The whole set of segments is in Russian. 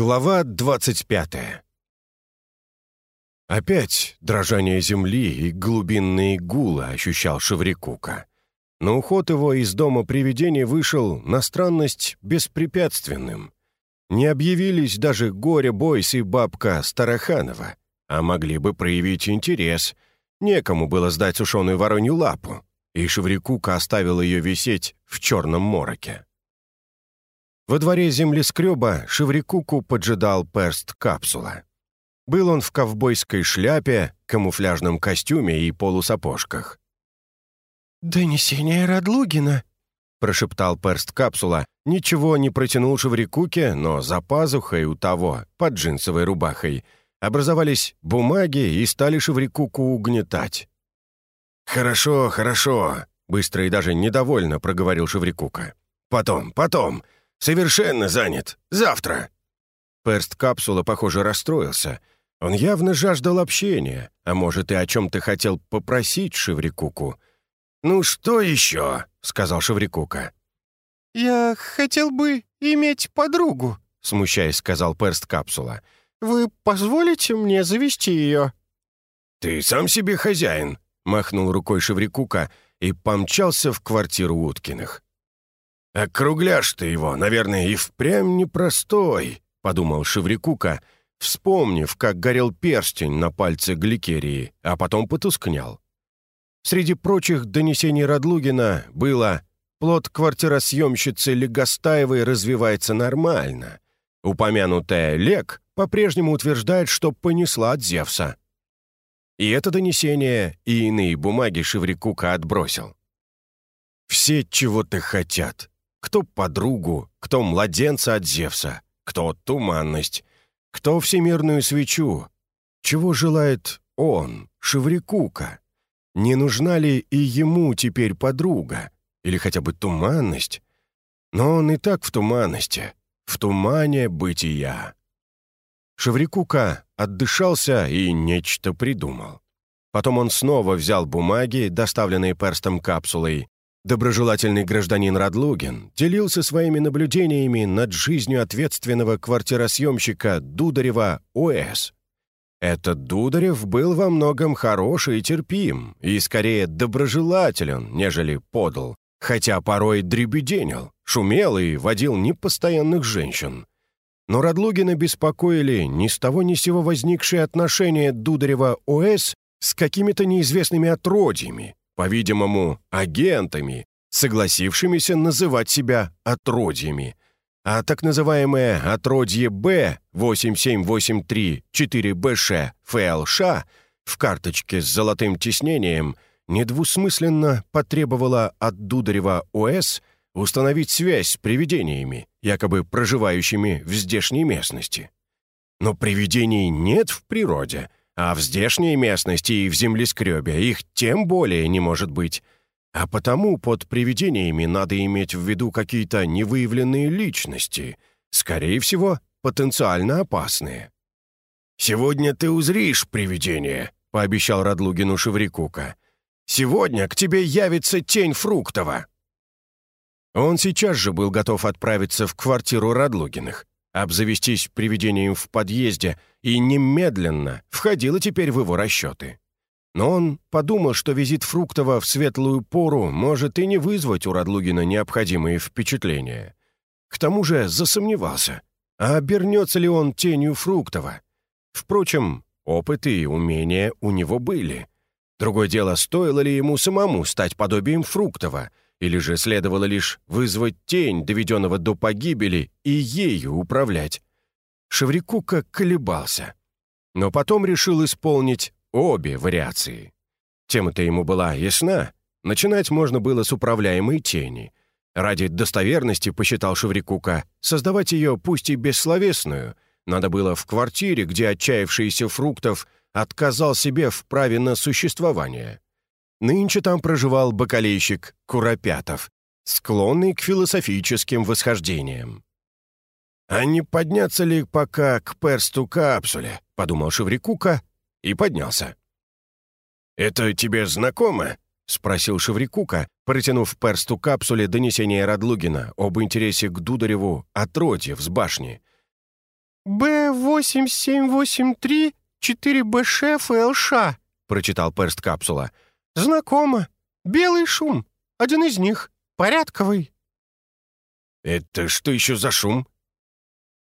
Глава 25 Опять дрожание земли и глубинные гулы ощущал Шеврикука. Но уход его из дома привидений вышел на странность беспрепятственным. Не объявились даже горе-бойс и бабка Староханова, а могли бы проявить интерес. Некому было сдать сушеную воронью лапу, и Шеврикука оставил ее висеть в черном мороке. Во дворе землескреба Шеврикуку поджидал перст капсула. Был он в ковбойской шляпе, камуфляжном костюме и полусапожках. «Донесение Радлугина», — прошептал перст капсула. Ничего не протянул Шеврикуке, но за пазухой у того, под джинсовой рубахой, образовались бумаги и стали Шеврикуку угнетать. «Хорошо, хорошо», — быстро и даже недовольно проговорил Шеврикука. «Потом, потом. Совершенно занят. Завтра». Перст капсула, похоже, расстроился. Он явно жаждал общения, а может, и о чем-то хотел попросить Шеврикуку. «Ну что еще?» — сказал Шеврикука. «Я хотел бы иметь подругу», — смущаясь, сказал перст капсула. «Вы позволите мне завести ее?» «Ты сам себе хозяин», — махнул рукой Шеврикука и помчался в квартиру Уткиных. «Округляш ты его, наверное, и впрямь непростой», — подумал Шеврикука, вспомнив, как горел перстень на пальце Гликерии, а потом потускнял. Среди прочих донесений Радлугина было «Плод квартиросъемщицы Легостаевой развивается нормально». Упомянутая Лек по-прежнему утверждает, что понесла от Зевса. И это донесение, и иные бумаги Шеврикука отбросил. Все чего-то хотят. Кто подругу, кто младенца от Зевса, кто туманность, кто всемирную свечу. Чего желает он, Шеврикука? Не нужна ли и ему теперь подруга? Или хотя бы туманность? Но он и так в туманности, в тумане бытия. Шеврикука отдышался и нечто придумал. Потом он снова взял бумаги, доставленные перстом капсулой. Доброжелательный гражданин Радлугин делился своими наблюдениями над жизнью ответственного квартиросъемщика Дударева ОС. Этот Дударев был во многом хорош и терпим, и скорее доброжелателен, нежели подал, хотя порой дребеденил, шумел и водил непостоянных женщин. Но Радлугина беспокоили ни с того ни сего возникшие отношения Дударева ОС с какими-то неизвестными отродьями, по-видимому, агентами, согласившимися называть себя отродьями – а так называемое отродье Б 8783-4БШ ФЛШ в карточке с золотым тиснением недвусмысленно потребовало от Дударева ОС установить связь с привидениями, якобы проживающими в здешней местности. Но привидений нет в природе, а в здешней местности и в землескребе их тем более не может быть – а потому под привидениями надо иметь в виду какие-то невыявленные личности, скорее всего, потенциально опасные. «Сегодня ты узришь привидение», — пообещал Радлугину Шеврикука. «Сегодня к тебе явится тень Фруктова». Он сейчас же был готов отправиться в квартиру Радлугиных, обзавестись привидением в подъезде и немедленно входило теперь в его расчеты. Но он подумал, что визит Фруктова в светлую пору может и не вызвать у Радлугина необходимые впечатления. К тому же засомневался, а обернется ли он тенью Фруктова. Впрочем, опыт и умения у него были. Другое дело, стоило ли ему самому стать подобием Фруктова, или же следовало лишь вызвать тень, доведенного до погибели, и ею управлять. Шеврикука колебался. Но потом решил исполнить Обе вариации. Тема-то ему была ясна. Начинать можно было с управляемой тени. Ради достоверности, посчитал Шеврикука, создавать ее пусть и бессловесную, надо было в квартире, где отчаявшийся фруктов отказал себе в праве на существование. Нынче там проживал бакалейщик Куропятов, склонный к философическим восхождениям. «А не подняться ли пока к персту капсуле?» — подумал Шеврикука и поднялся. «Это тебе знакомо?» — спросил Шеврикука, протянув персту капсуле донесение Радлугина об интересе к Дудареву отродьев с башни. «Б-8783, 4БШ ФЛШ», — прочитал перст капсула. «Знакомо. Белый шум. Один из них. Порядковый». «Это что еще за шум?»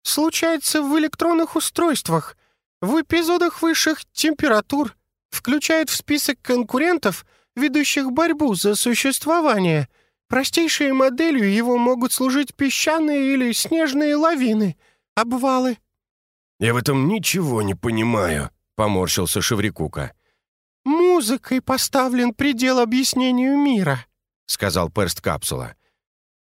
«Случается в электронных устройствах, в эпизодах высших температур, включает в список конкурентов, ведущих борьбу за существование. Простейшей моделью его могут служить песчаные или снежные лавины, обвалы». «Я в этом ничего не понимаю», — поморщился Шеврикука. «Музыкой поставлен предел объяснению мира», — сказал перст капсула.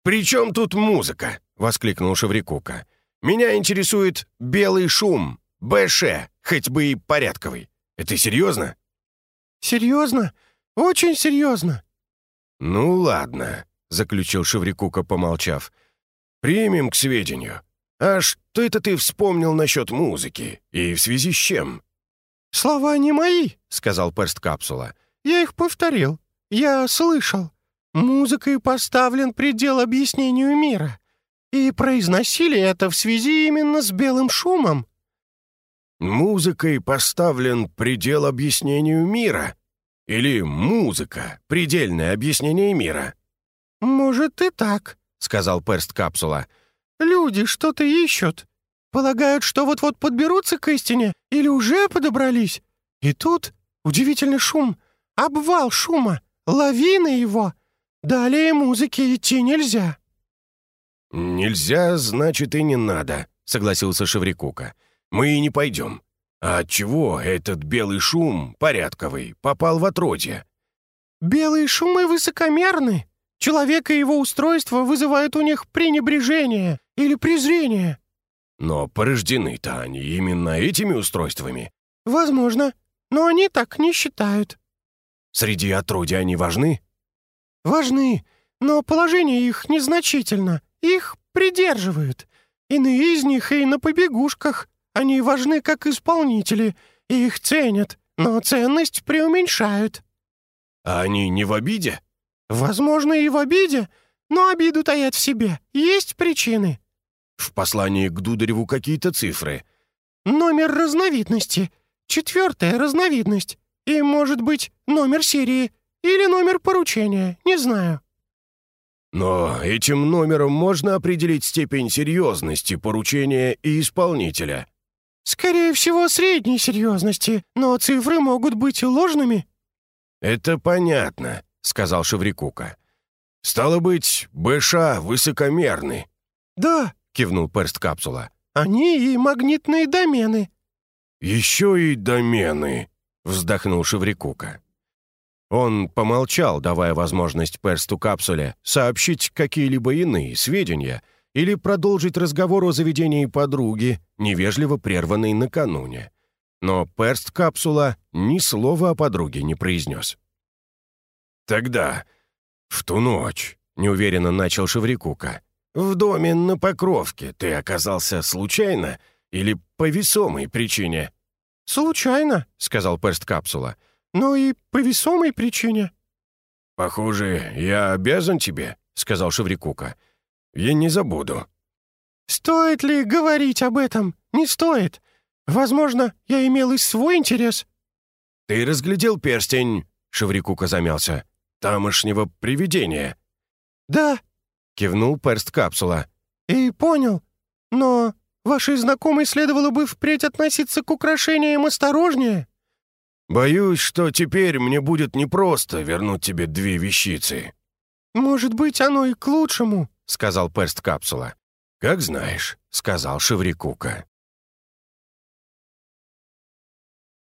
«При чем тут музыка?» — воскликнул Шеврикука. «Меня интересует белый шум, БШ, хоть бы и порядковый. Это серьезно?» «Серьезно? Очень серьезно». «Ну ладно», — заключил Шеврикука, помолчав. «Примем к сведению. А что это ты вспомнил насчет музыки? И в связи с чем?» «Слова не мои», — сказал перст капсула. «Я их повторил. Я слышал. Музыкой поставлен предел объяснению мира. И произносили это в связи именно с белым шумом». «Музыкой поставлен предел объяснению мира? Или музыка — предельное объяснение мира?» «Может и так», — сказал перст капсула. «Люди что-то ищут. Полагают, что вот-вот подберутся к истине или уже подобрались. И тут удивительный шум, обвал шума, лавина его. Далее музыки идти нельзя». «Нельзя, значит, и не надо», — согласился Шеврикука. «Мы и не пойдем. А отчего этот белый шум, порядковый, попал в отродье?» «Белые шумы высокомерны. Человек и его устройство вызывают у них пренебрежение или презрение». «Но порождены-то они именно этими устройствами». «Возможно, но они так не считают». «Среди отродья они важны?» «Важны, но положение их незначительно. Их придерживают. Иные из них и на побегушках. Они важны как исполнители, и их ценят, но ценность преуменьшают». «А они не в обиде?» «Возможно, и в обиде, но обиду таят в себе. Есть причины». «В послании к Дудареву какие-то цифры». «Номер разновидности. Четвертая разновидность. И, может быть, номер серии. Или номер поручения. Не знаю». Но этим номером можно определить степень серьезности поручения и исполнителя. «Скорее всего, средней серьезности, но цифры могут быть ложными». «Это понятно», — сказал Шеврикука. «Стало быть, БШ высокомерны». «Да», — кивнул перст капсула. «Они и магнитные домены». «Еще и домены», — вздохнул Шеврикука. Он помолчал, давая возможность персту капсуле сообщить какие-либо иные сведения или продолжить разговор о заведении подруги, невежливо прерванной накануне. Но перст капсула ни слова о подруге не произнес. «Тогда, в ту ночь», — неуверенно начал Шеврикука, «в доме на Покровке ты оказался случайно или по весомой причине?» «Случайно», — сказал перст капсула но и по весомой причине». «Похоже, я обязан тебе», — сказал Шеврикука. «Я не забуду». «Стоит ли говорить об этом? Не стоит. Возможно, я имел и свой интерес». «Ты разглядел перстень?» — Шеврикука замялся. «Тамошнего привидения». «Да», — кивнул перст капсула. «И понял. Но вашей знакомой следовало бы впредь относиться к украшениям осторожнее». Боюсь, что теперь мне будет непросто вернуть тебе две вещицы». «Может быть, оно и к лучшему», — сказал перст капсула. «Как знаешь», — сказал Шеврикука.